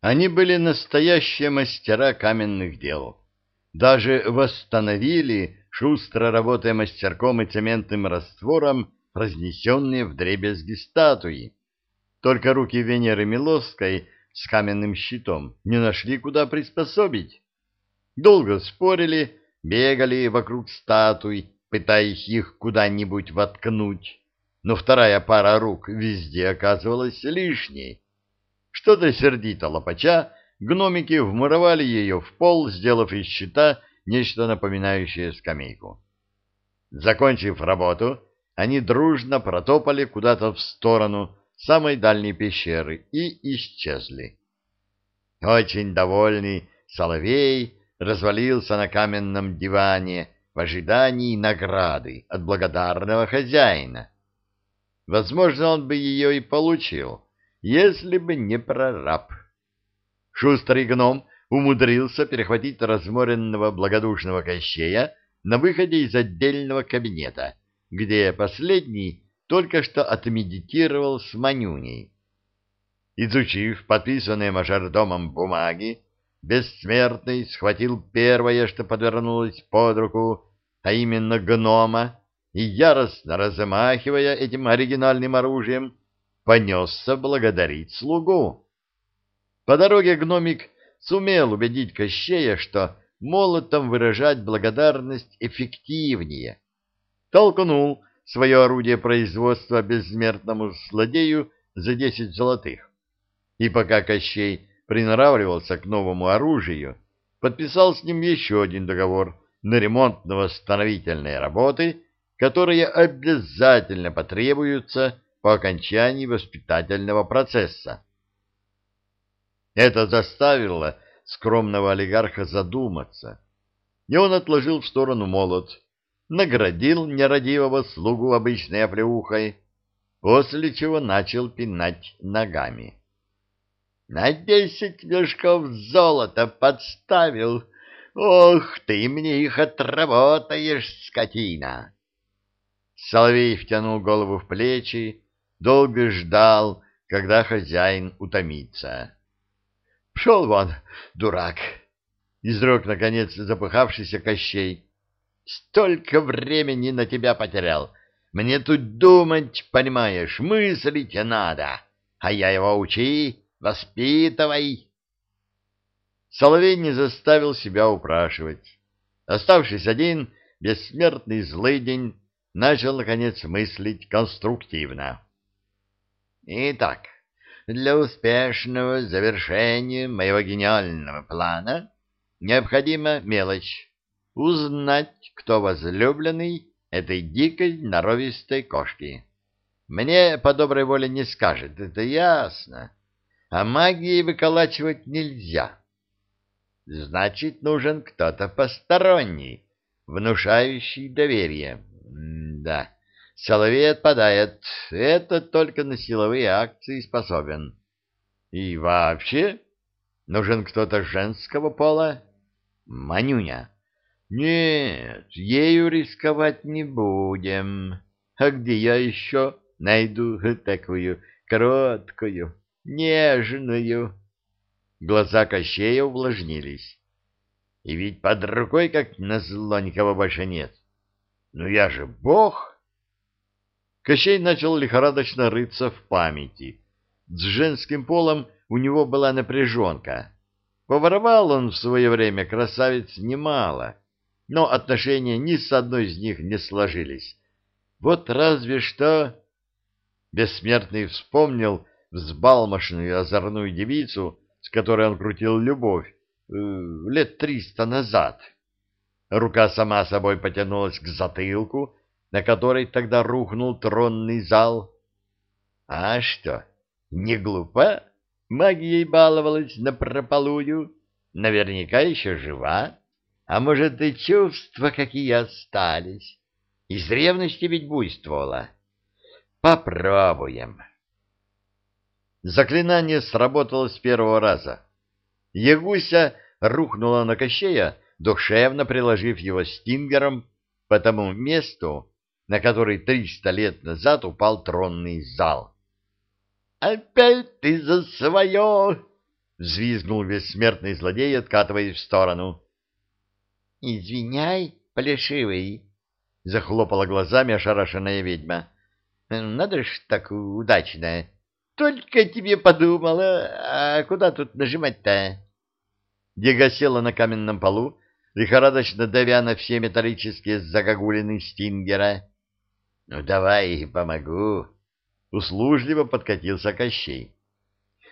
Они были настоящие мастера каменных дел. Даже восстановили, шустро работая мастерком и цементным раствором, разнесенные вдребезги статуи. Только руки Венеры Милосской с каменным щитом не нашли, куда приспособить. Долго спорили, бегали вокруг статуй, пытаясь их куда-нибудь воткнуть, но вторая пара рук везде оказывалась лишней. Что-то сердито лопача, гномики вмуровали ее в пол, сделав из щита нечто напоминающее скамейку. Закончив работу, они дружно протопали куда-то в сторону самой дальней пещеры и исчезли. Очень довольный Соловей развалился на каменном диване в ожидании награды от благодарного хозяина. Возможно, он бы ее и получил, если бы не прораб. Шустрый гном умудрился перехватить разморенного благодушного Кощея на выходе из отдельного кабинета, где последний только что отмедитировал с Манюней. Изучив подписанные мажордомом бумаги, бессмертный схватил первое, что подвернулось под руку, а именно гнома, и, яростно размахивая этим оригинальным оружием, понесся благодарить слугу. По дороге гномик сумел убедить Кощея, что молотом выражать благодарность эффективнее. Толкнул свое орудие производства безсмертному злодею за десять золотых. И пока Кощей приноравливался к новому оружию, подписал с ним еще один договор на ремонтно-восстановительные работы, которые обязательно потребуются по окончании воспитательного процесса. Это заставило скромного олигарха задуматься, и он отложил в сторону молот, наградил нерадивого слугу обычной оплеухой, после чего начал пинать ногами. «На десять мешков золота подставил! Ох, ты мне их отработаешь, скотина!» Соловей втянул голову в плечи, долго ждал, когда хозяин утомится. — Пшел вон, дурак! — изрек, наконец, запыхавшийся Кощей. — Столько времени на тебя потерял. Мне тут думать, понимаешь, мыслить надо. А я его учи, воспитывай. Соловей не заставил себя упрашивать. Оставшись один, бессмертный злый день начал, наконец, мыслить конструктивно. Итак, для успешного завершения моего гениального плана необходима мелочь — узнать, кто возлюбленный этой дикой норовистой кошки. Мне по доброй воле не скажет, это ясно. А магией выколачивать нельзя. Значит, нужен кто-то посторонний, внушающий доверие. М да. Соловей отпадает. Это только на силовые акции способен. И вообще, нужен кто-то женского пола? Манюня. Нет, ею рисковать не будем. А где я еще найду такую короткую, нежную? Глаза Кощея увлажнились. И ведь под рукой, как назло, никого больше нет. Ну я же бог! Кощей начал лихорадочно рыться в памяти. С женским полом у него была напряженка. Поворовал он в свое время красавиц немало, но отношения ни с одной из них не сложились. Вот разве что... Бессмертный вспомнил взбалмошную озорную девицу, с которой он крутил любовь, э, лет триста назад. Рука сама собой потянулась к затылку, на которой тогда рухнул тронный зал. А что, не глупа? Магией баловалась напропалую, наверняка еще жива. А может, и чувства какие остались? Из ревности ведь буйствовала. Попробуем. Заклинание сработало с первого раза. Ягуся рухнула на Кощея, душевно приложив его стингером по тому месту, на который триста лет назад упал тронный зал. «Опять ты за свое!» — взвизгнул бессмертный злодей, откатываясь в сторону. — Извиняй, плешивый, — захлопала глазами ошарашенная ведьма. — Надо ж так удачно. Только тебе подумала, а куда тут нажимать-то? Дега села на каменном полу, лихорадочно давя на все металлические загогулины стингера. — Ну, давай, помогу. Услужливо подкатился Кощей.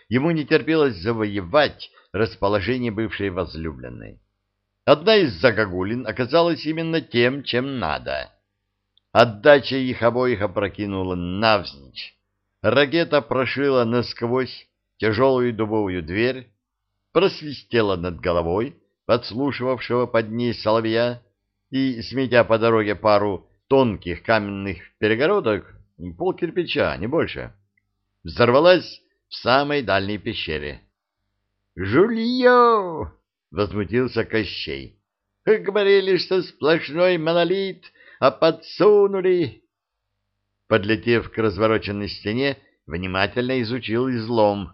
Ему не терпелось завоевать расположение бывшей возлюбленной. Одна из загогулин оказалась именно тем, чем надо. Отдача их обоих опрокинула навзничь. Ракета прошила насквозь тяжелую дубовую дверь, просвистела над головой подслушивавшего под ней соловья и, сметя по дороге пару тонких каменных перегородок, пол кирпича, не больше, взорвалась в самой дальней пещере. «Жулье!» — возмутился Кощей. «Говорили, что сплошной монолит, а подсунули...» Подлетев к развороченной стене, внимательно изучил излом.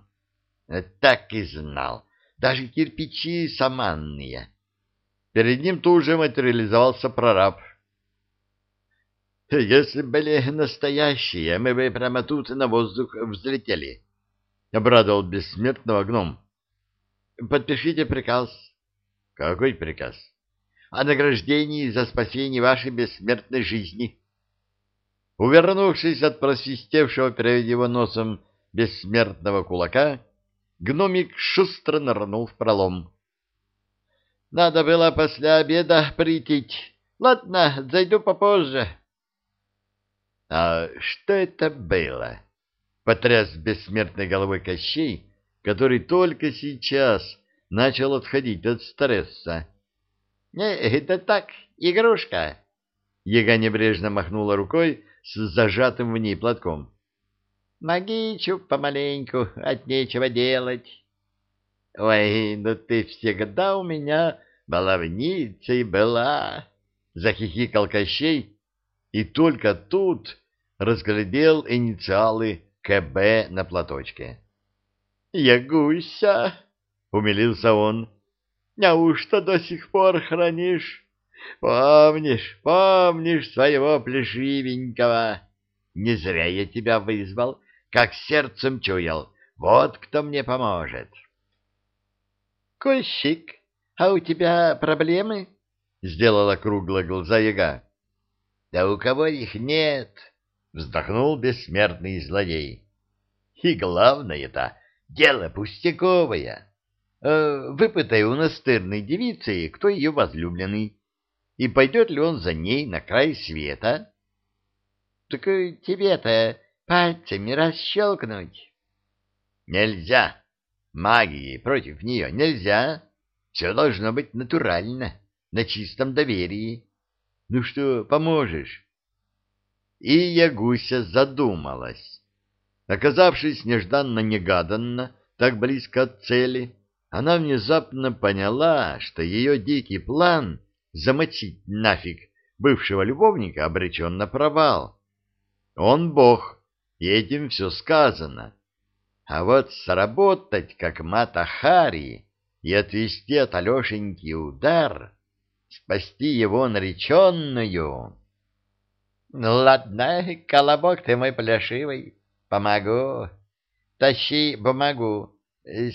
«Так и знал даже кирпичи саманные. Перед ним тут же материализовался прораб. «Если были настоящие, мы бы прямо тут на воздух взлетели», — обрадовал бессмертного гном. «Подпишите приказ». «Какой приказ?» «О награждении за спасение вашей бессмертной жизни». Увернувшись от просвистевшего перед его носом бессмертного кулака, Гномик шустро нырнул в пролом. — Надо было после обеда прийти. Ладно, зайду попозже. — А что это было? — потряс бессмертной головой Кощей, который только сейчас начал отходить от стресса. — Не, это так, игрушка. Яга небрежно махнула рукой с зажатым в ней платком. Магичу помаленьку, от нечего делать. Ой, ну ты всегда у меня баловницей была, — захихикал Кощей, и только тут разглядел инициалы КБ на платочке. — Ягуся, — умилился он, — неужто до сих пор хранишь? Помнишь, помнишь своего плешивенького? Не зря я тебя вызвал, как сердцем чуял. Вот кто мне поможет. — Кощик, а у тебя проблемы? — сделала круглые глаза яга. — Да у кого их нет? — вздохнул бессмертный злодей. — И главное-то дело пустяковое. Э, выпытай у настырной девицы, кто ее возлюбленный, и пойдет ли он за ней на край света. — Так тебе-то пальцами расщелкнуть. Нельзя. Магии против нее нельзя. Все должно быть натурально, на чистом доверии. Ну что, поможешь? И Ягуся задумалась. Оказавшись нежданно-негаданно, так близко от цели, она внезапно поняла, что ее дикий план замочить нафиг бывшего любовника обречен на провал. Он бог, и этим все сказано. А вот сработать, как Мата Хари, и отвести от Алешеньки удар, спасти его нареченную... Ну, ладно, колобок ты мой пляшивый, помогу. Тащи бумагу,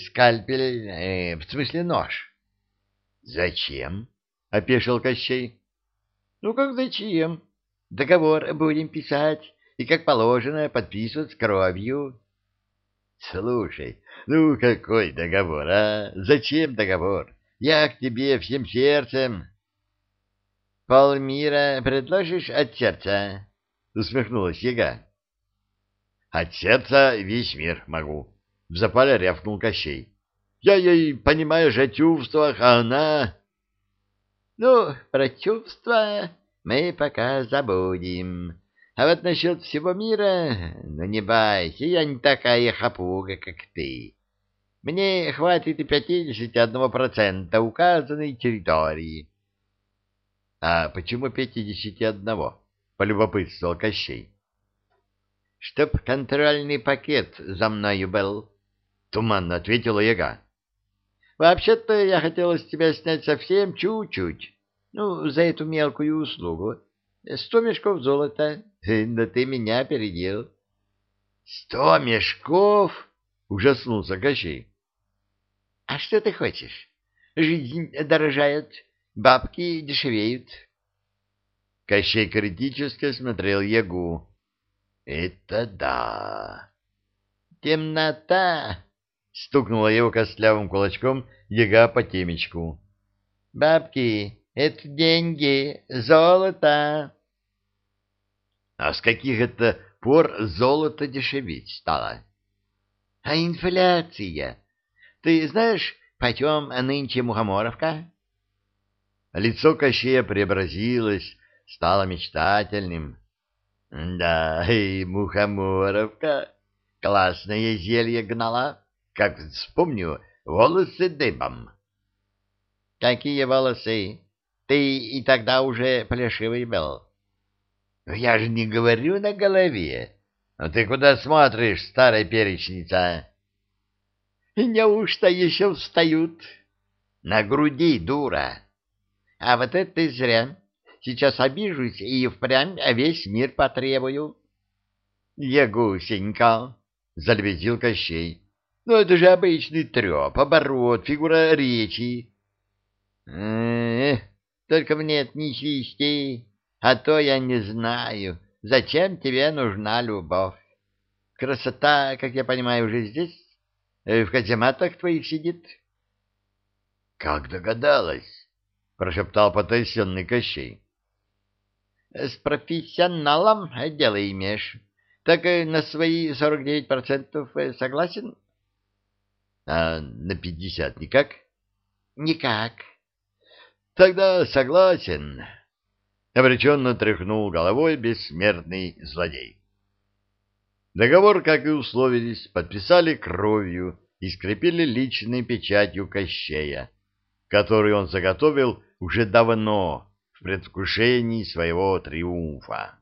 скальпель, э, в смысле нож. — Зачем? — опешил Кощей. — Ну, как зачем? Договор будем писать и, как положено, подписывать кровью. Слушай, ну какой договор, а? Зачем договор? Я к тебе всем сердцем. Полмира предложишь от сердца? Усмехнулась яга. От сердца весь мир могу. В запале рявкнул Кощей. Я ей, понимаешь, о чувствах, а она... Ну, про чувства мы пока забудем. А вот насчет всего мира, ну не бойся, я не такая хапуга, как ты. Мне хватит и пятидесяти одного процента указанной территории. — А почему пятидесяти одного? — полюбопытствовал Кощей. — Чтоб контрольный пакет за мною был, — туманно ответила яга. Вообще-то я хотел с тебя снять совсем чуть-чуть. Ну, за эту мелкую услугу. Сто мешков золота. Но ты меня опередил. Сто мешков? Ужаснулся Кощей. А что ты хочешь? Жизнь дорожает, бабки дешевеют. Кощей критически смотрел Ягу. Это да. Темнота! Стукнула его костлявым кулачком Яга по темечку. Бабки — это деньги, золото. А с каких это пор золото дешеветь стало? А инфляция? Ты знаешь, почем нынче мухоморовка? Лицо Кощея преобразилось, стало мечтательным. Да, и мухоморовка классное зелье гнала. Как вспомню, волосы дыбом. Какие волосы? Ты и тогда уже плешивый был. Я же не говорю на голове. А ты куда смотришь, старая перечница? Неужто еще встают? На груди, дура. А вот это ты зря. Сейчас обижусь и впрямь весь мир потребую. Ягусенька, — залебезил Кощей. Ну, это же обычный треп, оборот, фигура речи. Э, только мне это не свисти, а то я не знаю, зачем тебе нужна любовь. Красота, как я понимаю, уже здесь, э, в казематах твоих сидит. — Как догадалась? — прошептал потрясенный Кощей. — С профессионалом дело имеешь. Так э, на свои сорок девять процентов э, согласен? — А на пятьдесят никак? — Никак. — Тогда согласен. Обреченно тряхнул головой бессмертный злодей. Договор, как и условились, подписали кровью и скрепили личной печатью Кощея, который он заготовил уже давно в предвкушении своего триумфа.